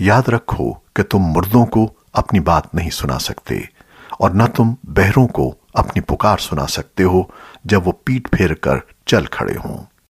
याद रखो कि तुम मुर्दों को अपनी बात नहीं सुना सकते, और न तुम बहरों को अपनी पुकार सुना सकते हो जब वो पीठ फेर कर चल खड़े हों।